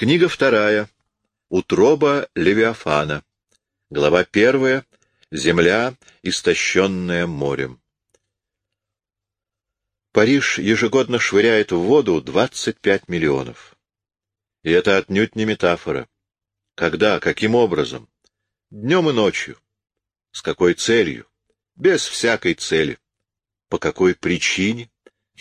Книга вторая. Утроба Левиафана. Глава первая. Земля, истощенная морем. Париж ежегодно швыряет в воду 25 миллионов. И это отнюдь не метафора. Когда, каким образом? Днем и ночью. С какой целью? Без всякой цели. По какой причине?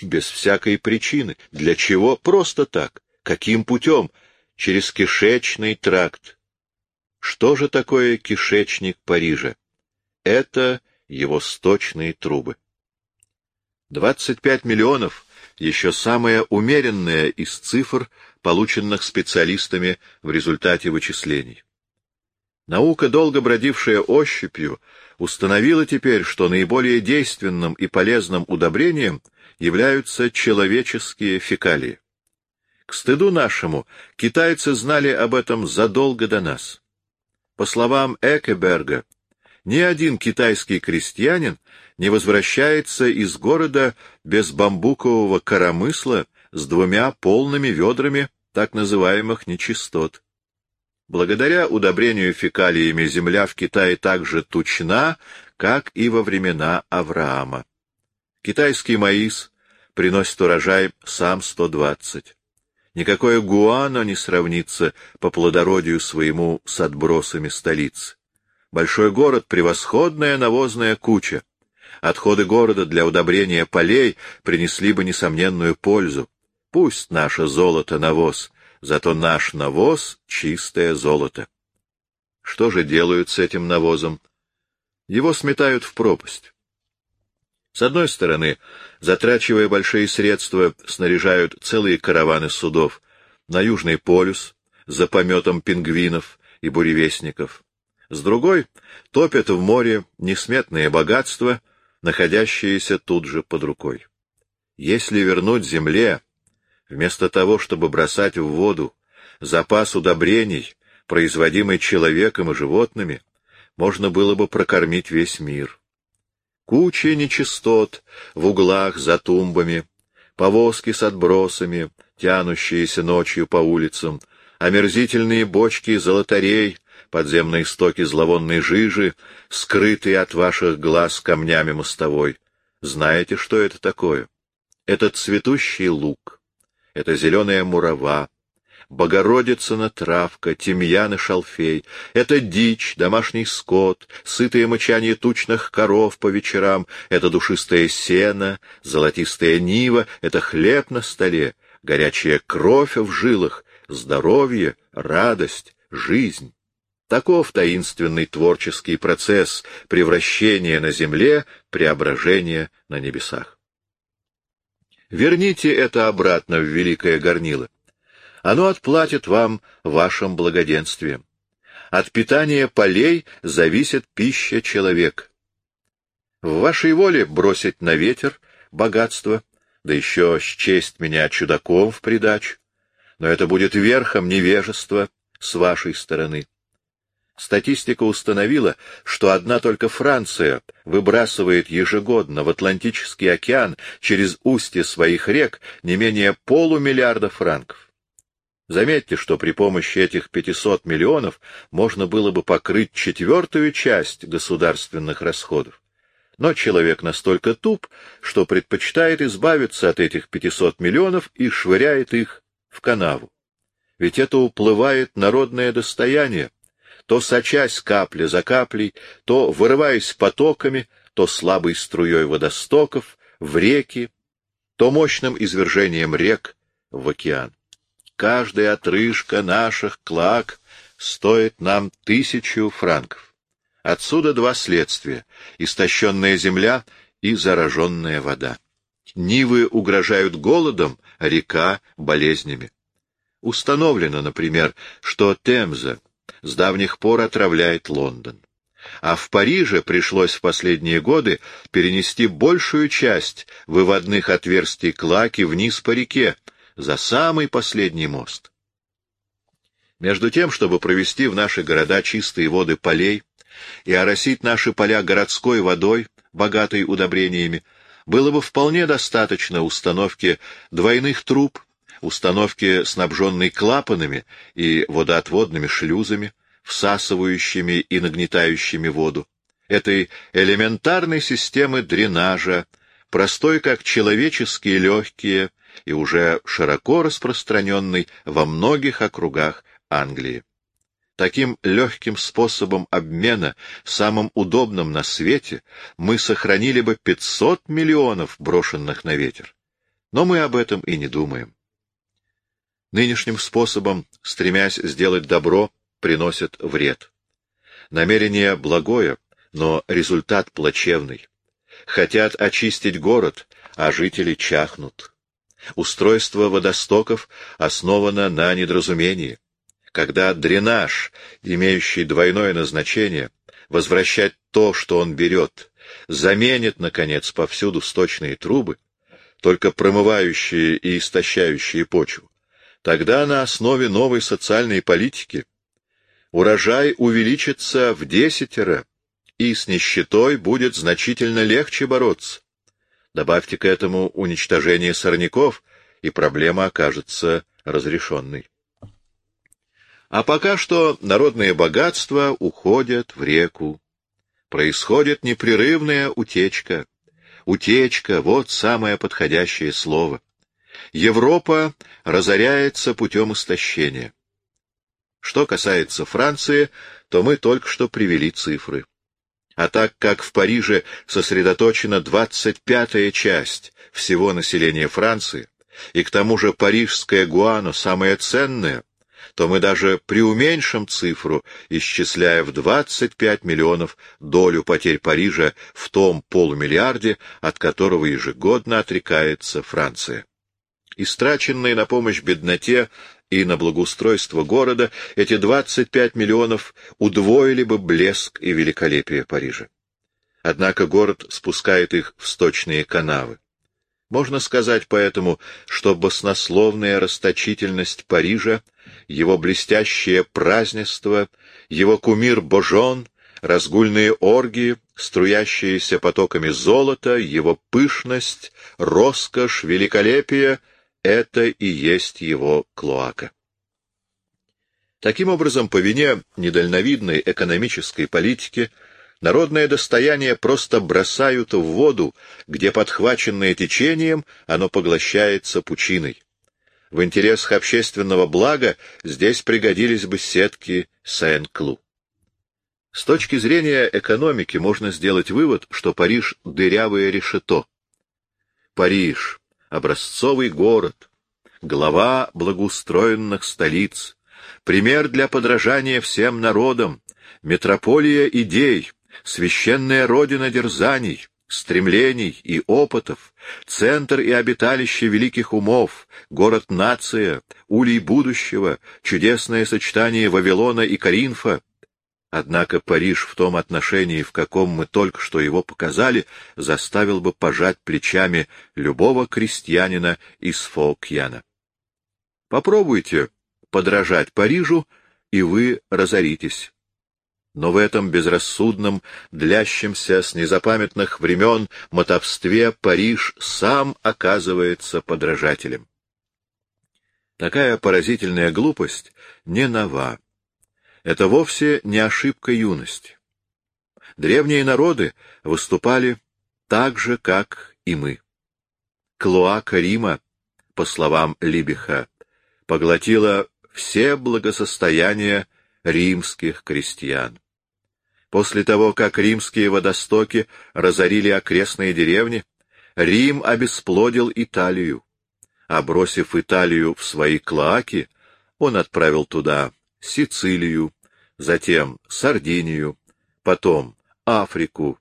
Без всякой причины. Для чего? Просто так. Каким путем? Через кишечный тракт. Что же такое кишечник Парижа? Это его сточные трубы. 25 миллионов — еще самая умеренная из цифр, полученных специалистами в результате вычислений. Наука, долго бродившая ощупью, установила теперь, что наиболее действенным и полезным удобрением являются человеческие фекалии. К стыду нашему, китайцы знали об этом задолго до нас. По словам Экеберга, ни один китайский крестьянин не возвращается из города без бамбукового коромысла с двумя полными ведрами так называемых нечистот. Благодаря удобрению фекалиями земля в Китае так же тучна, как и во времена Авраама. Китайский маис приносит урожай сам 120. Никакое Гуано не сравнится по плодородию своему с отбросами столицы. Большой город — превосходная навозная куча. Отходы города для удобрения полей принесли бы несомненную пользу. Пусть наше золото — навоз, зато наш навоз — чистое золото. Что же делают с этим навозом? Его сметают в пропасть. С одной стороны, затрачивая большие средства, снаряжают целые караваны судов на Южный полюс за пометом пингвинов и буревестников. С другой, топят в море несметные богатства, находящиеся тут же под рукой. Если вернуть земле, вместо того, чтобы бросать в воду, запас удобрений, производимый человеком и животными, можно было бы прокормить весь мир. Куча нечистот в углах за тумбами, повозки с отбросами, тянущиеся ночью по улицам, омерзительные бочки золотарей, подземные стоки зловонной жижи, скрытые от ваших глаз камнями мостовой. Знаете, что это такое? Это цветущий лук, это зеленая мурава, Богородицына травка, тимьян и шалфей. Это дичь, домашний скот, сытое мычание тучных коров по вечерам, это душистое сено, золотистая нива, это хлеб на столе, горячая кровь в жилах, здоровье, радость, жизнь. Таков таинственный творческий процесс превращения на земле, преображения на небесах. Верните это обратно в великое горнило. Оно отплатит вам вашим благоденствием. От питания полей зависит пища человека. В вашей воле бросить на ветер богатство, да еще счесть меня чудаком в придачу, но это будет верхом невежества с вашей стороны. Статистика установила, что одна только Франция выбрасывает ежегодно в Атлантический океан через устье своих рек не менее полумиллиарда франков. Заметьте, что при помощи этих 500 миллионов можно было бы покрыть четвертую часть государственных расходов. Но человек настолько туп, что предпочитает избавиться от этих 500 миллионов и швыряет их в канаву. Ведь это уплывает народное достояние, то сочась капля за каплей, то вырываясь потоками, то слабой струей водостоков в реки, то мощным извержением рек в океан. Каждая отрыжка наших клак стоит нам тысячу франков. Отсюда два следствия — истощенная земля и зараженная вода. Нивы угрожают голодом, а река — болезнями. Установлено, например, что Темза с давних пор отравляет Лондон. А в Париже пришлось в последние годы перенести большую часть выводных отверстий Клаки вниз по реке, за самый последний мост. Между тем, чтобы провести в наши города чистые воды полей и оросить наши поля городской водой, богатой удобрениями, было бы вполне достаточно установки двойных труб, установки, снабженной клапанами и водоотводными шлюзами, всасывающими и нагнетающими воду, этой элементарной системы дренажа, простой как человеческие легкие и уже широко распространенной во многих округах Англии. Таким легким способом обмена, самым удобным на свете, мы сохранили бы 500 миллионов, брошенных на ветер. Но мы об этом и не думаем. Нынешним способом, стремясь сделать добро, приносят вред. Намерение благое, но результат плачевный. Хотят очистить город, а жители чахнут. Устройство водостоков основано на недоразумении. Когда дренаж, имеющий двойное назначение, возвращать то, что он берет, заменит, наконец, повсюду сточные трубы, только промывающие и истощающие почву, тогда на основе новой социальной политики урожай увеличится в десятеро, и с нищетой будет значительно легче бороться. Добавьте к этому уничтожение сорняков, и проблема окажется разрешенной. А пока что народные богатства уходят в реку. Происходит непрерывная утечка. Утечка — вот самое подходящее слово. Европа разоряется путем истощения. Что касается Франции, то мы только что привели цифры. А так как в Париже сосредоточена двадцать пятая часть всего населения Франции, и к тому же парижская гуана самая ценная, то мы даже преуменьшим цифру, исчисляя в 25 миллионов долю потерь Парижа в том полумиллиарде, от которого ежегодно отрекается Франция. Истраченные на помощь бедноте и на благоустройство города, эти 25 миллионов удвоили бы блеск и великолепие Парижа. Однако город спускает их в сточные канавы. Можно сказать поэтому, что баснословная расточительность Парижа, его блестящее празднество, его кумир Божон, разгульные оргии, струящиеся потоками золота, его пышность, роскошь, великолепие — это и есть его клоака. Таким образом, по вине недальновидной экономической политики — Народное достояние просто бросают в воду, где, подхваченное течением, оно поглощается пучиной. В интересах общественного блага здесь пригодились бы сетки Сен-Клу. С точки зрения экономики можно сделать вывод, что Париж — дырявое решето. Париж — образцовый город, глава благоустроенных столиц, пример для подражания всем народам, метрополия идей, священная родина дерзаний, стремлений и опытов, центр и обиталище великих умов, город-нация, улей будущего, чудесное сочетание Вавилона и Каринфа. Однако Париж в том отношении, в каком мы только что его показали, заставил бы пожать плечами любого крестьянина из Фолкьяна. Попробуйте подражать Парижу, и вы разоритесь но в этом безрассудном, длящемся с незапамятных времен мотовстве Париж сам оказывается подражателем. Такая поразительная глупость не нова. Это вовсе не ошибка юности. Древние народы выступали так же, как и мы. Клоака Рима, по словам Либиха, поглотила все благосостояния римских крестьян. После того, как римские водостоки разорили окрестные деревни, Рим обесплодил Италию. А бросив Италию в свои клоаки, он отправил туда Сицилию, затем Сардинию, потом Африку.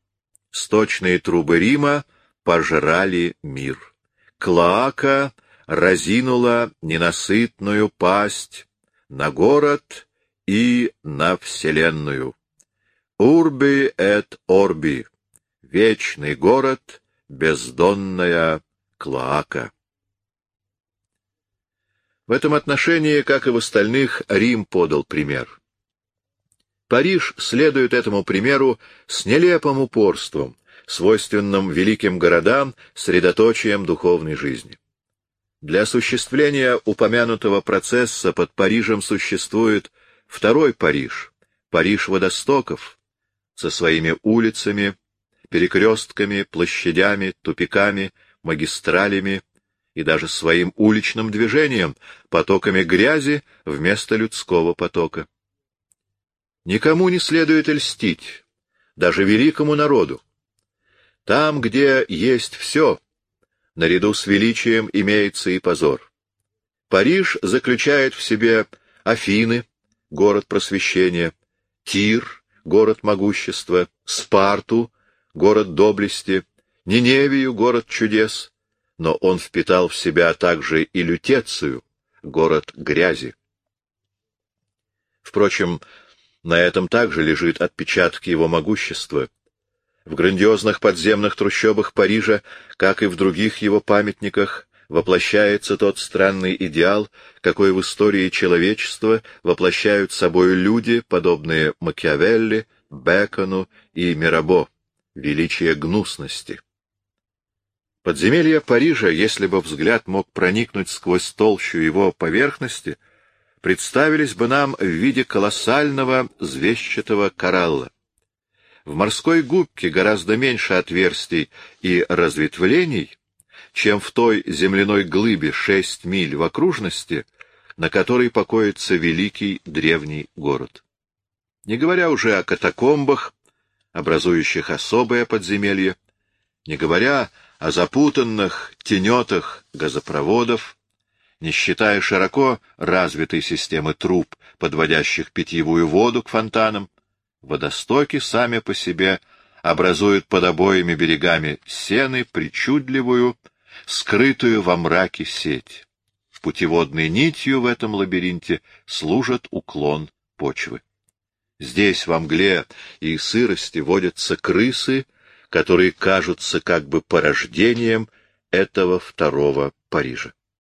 Сточные трубы Рима пожрали мир. Клоака разинула ненасытную пасть на город и на Вселенную. Урби эт Орби, вечный город, бездонная клоака. В этом отношении, как и в остальных, Рим подал пример. Париж следует этому примеру с нелепым упорством, свойственным великим городам, средоточием духовной жизни. Для осуществления упомянутого процесса под Парижем существует второй Париж, Париж водостоков, со своими улицами, перекрестками, площадями, тупиками, магистралями и даже своим уличным движением, потоками грязи вместо людского потока. Никому не следует льстить, даже великому народу. Там, где есть все, наряду с величием имеется и позор. Париж заключает в себе Афины, город просвещения, Тир, город могущества, Спарту, город доблести, Ниневию, город чудес, но он впитал в себя также и Лютецию, город грязи. Впрочем, на этом также лежит отпечаток его могущества. В грандиозных подземных трущобах Парижа, как и в других его памятниках, воплощается тот странный идеал, какой в истории человечества воплощают собой люди, подобные Макиавелли, Бекону и Мирабо, величие гнусности. Подземелья Парижа, если бы взгляд мог проникнуть сквозь толщу его поверхности, представились бы нам в виде колоссального звездчатого коралла. В морской губке гораздо меньше отверстий и разветвлений, чем в той земляной глыбе шесть миль в окружности, на которой покоится великий древний город. Не говоря уже о катакомбах, образующих особое подземелье, не говоря о запутанных тенетах газопроводов, не считая широко развитой системы труб, подводящих питьевую воду к фонтанам, водостоки сами по себе образуют под обоими берегами сены причудливую, скрытую во мраке сеть. Путеводной нитью в этом лабиринте служит уклон почвы. Здесь во мгле и сырости водятся крысы, которые кажутся как бы порождением этого второго Парижа.